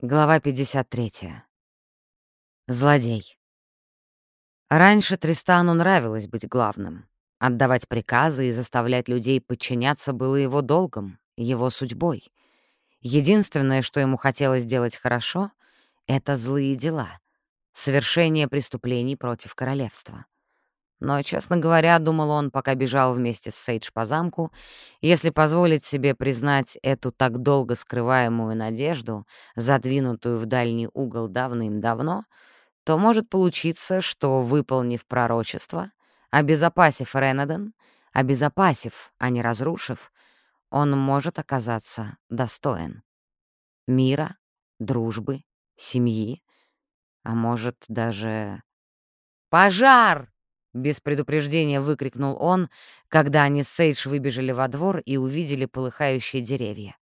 Глава 53. Злодей. Раньше Тристану нравилось быть главным. Отдавать приказы и заставлять людей подчиняться было его долгом, его судьбой. Единственное, что ему хотелось делать хорошо — это злые дела, совершение преступлений против королевства. Но, честно говоря, думал он, пока бежал вместе с Сейдж по замку, если позволить себе признать эту так долго скрываемую надежду, задвинутую в дальний угол давным-давно, то может получиться, что, выполнив пророчество, обезопасив Ренеден, обезопасив, а не разрушив, он может оказаться достоин. Мира, дружбы, семьи, а может даже... «Пожар!» Без предупреждения выкрикнул он, когда они с Сейдж выбежали во двор и увидели полыхающие деревья.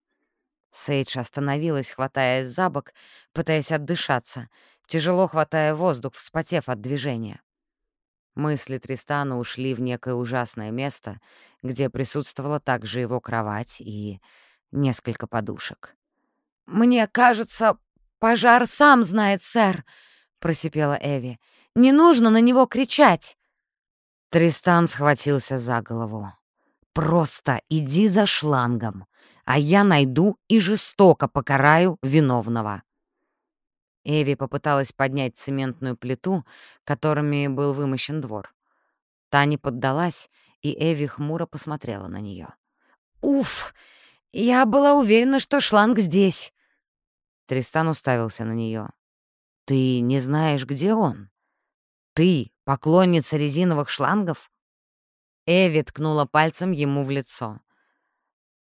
Сейдж остановилась, хватаясь за бок, пытаясь отдышаться, тяжело хватая воздух, вспотев от движения. Мысли Тристана ушли в некое ужасное место, где присутствовала также его кровать и несколько подушек. «Мне кажется, пожар сам знает, сэр», — просипела Эви. «Не нужно на него кричать!» Тристан схватился за голову. «Просто иди за шлангом, а я найду и жестоко покараю виновного». Эви попыталась поднять цементную плиту, которыми был вымощен двор. Та не поддалась, и Эви хмуро посмотрела на нее. «Уф! Я была уверена, что шланг здесь!» Тристан уставился на нее. «Ты не знаешь, где он? Ты Поклонница резиновых шлангов? Эви ткнула пальцем ему в лицо.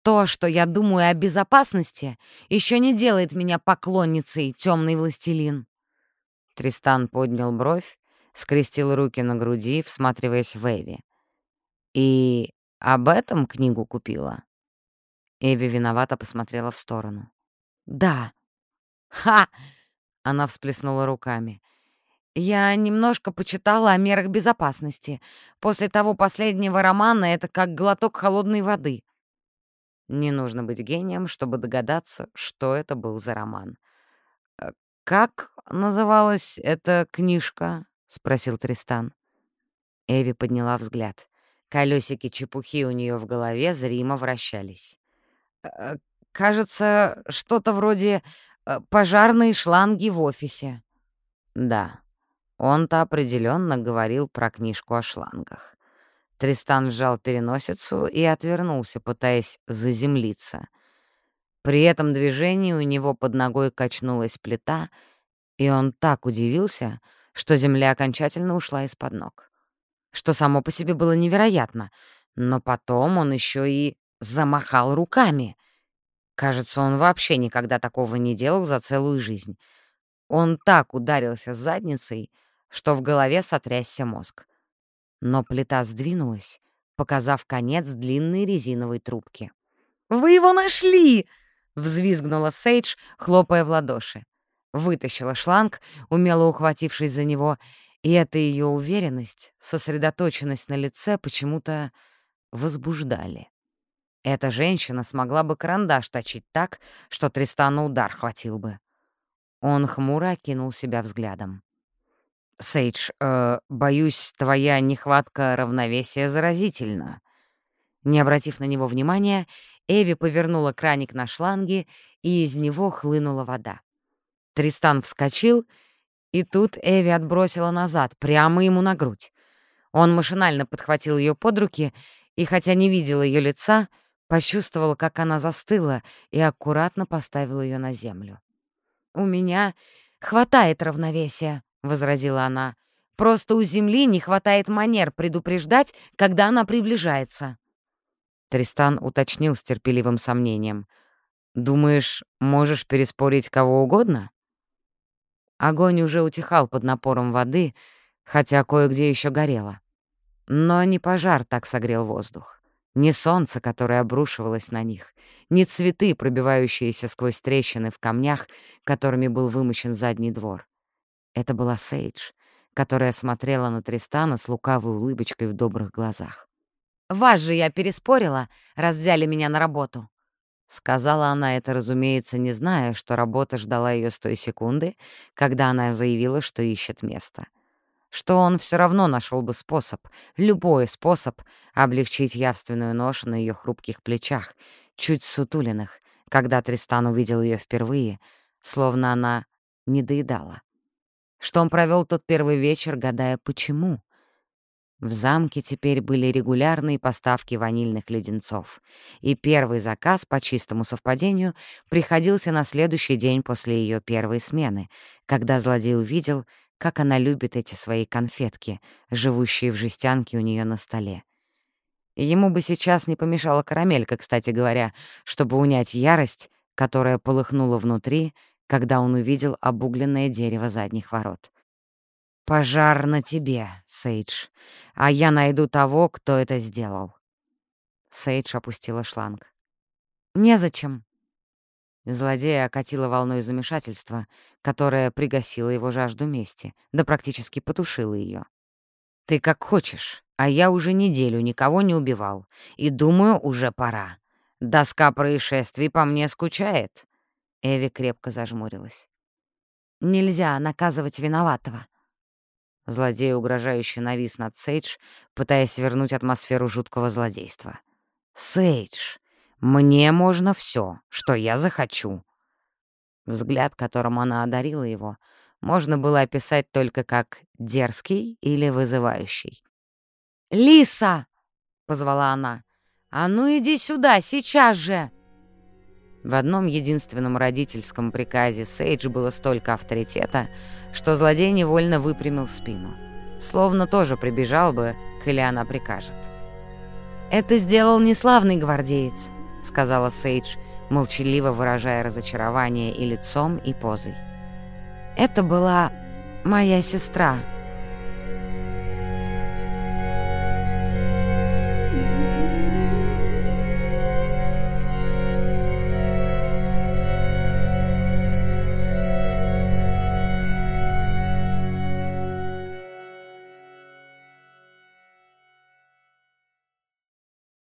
То, что я думаю о безопасности, еще не делает меня поклонницей, темный властелин. Тристан поднял бровь, скрестил руки на груди, всматриваясь в Эви. «И об этом книгу купила?» Эви виновато посмотрела в сторону. «Да». «Ха!» — она всплеснула руками. Я немножко почитала о мерах безопасности. После того последнего романа это как глоток холодной воды. Не нужно быть гением, чтобы догадаться, что это был за роман. «Э, «Как называлась эта книжка?» — спросил Тристан. Эви подняла взгляд. Колесики чепухи у нее в голове зримо вращались. «Э, «Кажется, что-то вроде э, пожарные шланги в офисе». «Да», он-то определенно говорил про книжку о шлангах. Тристан сжал переносицу и отвернулся, пытаясь заземлиться. При этом движении у него под ногой качнулась плита, и он так удивился, что земля окончательно ушла из-под ног. Что само по себе было невероятно, но потом он еще и замахал руками. Кажется, он вообще никогда такого не делал за целую жизнь. Он так ударился задницей, что в голове сотрясся мозг. Но плита сдвинулась, показав конец длинной резиновой трубки. «Вы его нашли!» — взвизгнула Сейдж, хлопая в ладоши. Вытащила шланг, умело ухватившись за него, и эта ее уверенность, сосредоточенность на лице почему-то возбуждали. Эта женщина смогла бы карандаш точить так, что Тристану удар хватил бы. Он хмуро окинул себя взглядом. Сейдж, э, боюсь, твоя нехватка равновесия заразительна». Не обратив на него внимания, Эви повернула краник на шланге, и из него хлынула вода. Тристан вскочил, и тут Эви отбросила назад, прямо ему на грудь. Он машинально подхватил ее под руки, и, хотя не видел ее лица, почувствовал, как она застыла, и аккуратно поставил ее на землю. «У меня хватает равновесия», — возразила она. «Просто у Земли не хватает манер предупреждать, когда она приближается». Тристан уточнил с терпеливым сомнением. «Думаешь, можешь переспорить кого угодно?» Огонь уже утихал под напором воды, хотя кое-где еще горело. Но не пожар так согрел воздух. Не солнце, которое обрушивалось на них, не цветы, пробивающиеся сквозь трещины в камнях, которыми был вымощен задний двор. Это была Сейдж, которая смотрела на Тристана с лукавой улыбочкой в добрых глазах. «Вас же я переспорила, раз взяли меня на работу». Сказала она это, разумеется, не зная, что работа ждала ее с той секунды, когда она заявила, что ищет место. Что он все равно нашел бы способ, любой способ, облегчить явственную ношу на ее хрупких плечах, чуть сутулиных, когда Тристан увидел ее впервые, словно она не доедала. Что он провел тот первый вечер, гадая, почему — в замке теперь были регулярные поставки ванильных леденцов, и первый заказ, по чистому совпадению, приходился на следующий день после ее первой смены, когда злодей увидел, как она любит эти свои конфетки, живущие в жестянке у нее на столе. Ему бы сейчас не помешала карамелька, кстати говоря, чтобы унять ярость, которая полыхнула внутри, когда он увидел обугленное дерево задних ворот. «Пожар на тебе, Сейдж, а я найду того, кто это сделал». Сейдж опустила шланг. «Незачем». Злодея окатила волной замешательства, которая пригасила его жажду мести, да практически потушила ее. «Ты как хочешь, а я уже неделю никого не убивал, и думаю, уже пора. Доска происшествий по мне скучает». Эви крепко зажмурилась. «Нельзя наказывать виноватого. Злодей угрожающе навис над Сейдж, пытаясь вернуть атмосферу жуткого злодейства. «Сейдж, мне можно все, что я захочу». Взгляд, которым она одарила его, можно было описать только как дерзкий или вызывающий. «Лиса!» — позвала она. «А ну иди сюда, сейчас же!» В одном единственном родительском приказе Сейдж было столько авторитета, что злодей невольно выпрямил спину. Словно тоже прибежал бы, коли она прикажет. «Это сделал неславный гвардеец», — сказала Сейдж, молчаливо выражая разочарование и лицом, и позой. «Это была моя сестра».